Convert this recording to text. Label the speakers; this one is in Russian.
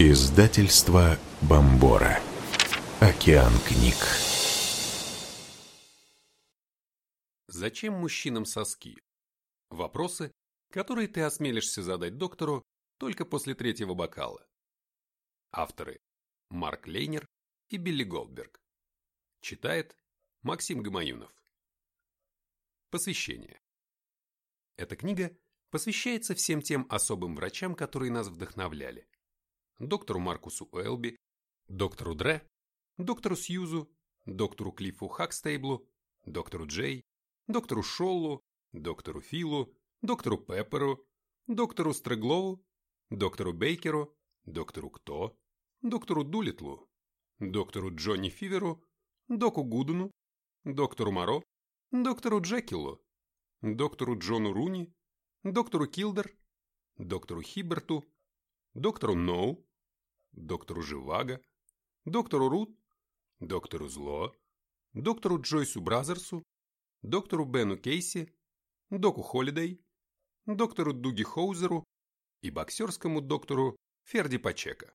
Speaker 1: Издательство Бомбора. Океан книг.
Speaker 2: Зачем мужчинам соски? Вопросы, которые ты осмелишься задать доктору только после третьего бокала. Авторы Марк Лейнер и Билли Голдберг. Читает Максим Гамаюнов. Посвящение. Эта книга посвящается всем тем особым врачам, которые нас вдохновляли доктору Маркусу Уэлби, доктору Дре, доктору Сьюзу, доктору Клиффу Хакстейблу, доктору Джей, доктору Шоллу, доктору Филу, доктору Пепперу, доктору Стреглову, доктору Бейкеру, доктору Кто, доктору Дулитлу, доктору Джонни Фиверу, доку Гудену, доктору Моро, доктору Джекилу, доктору Джону Руни, доктору Килдер, доктору Хиберту, доктору Ноу, доктору Живаго, доктору Рут, доктору Зло, доктору Джойсу Бразерсу, доктору Бену Кейси, доку Холидей, доктору Дуги Хоузеру и боксерскому доктору Ферди Пачека.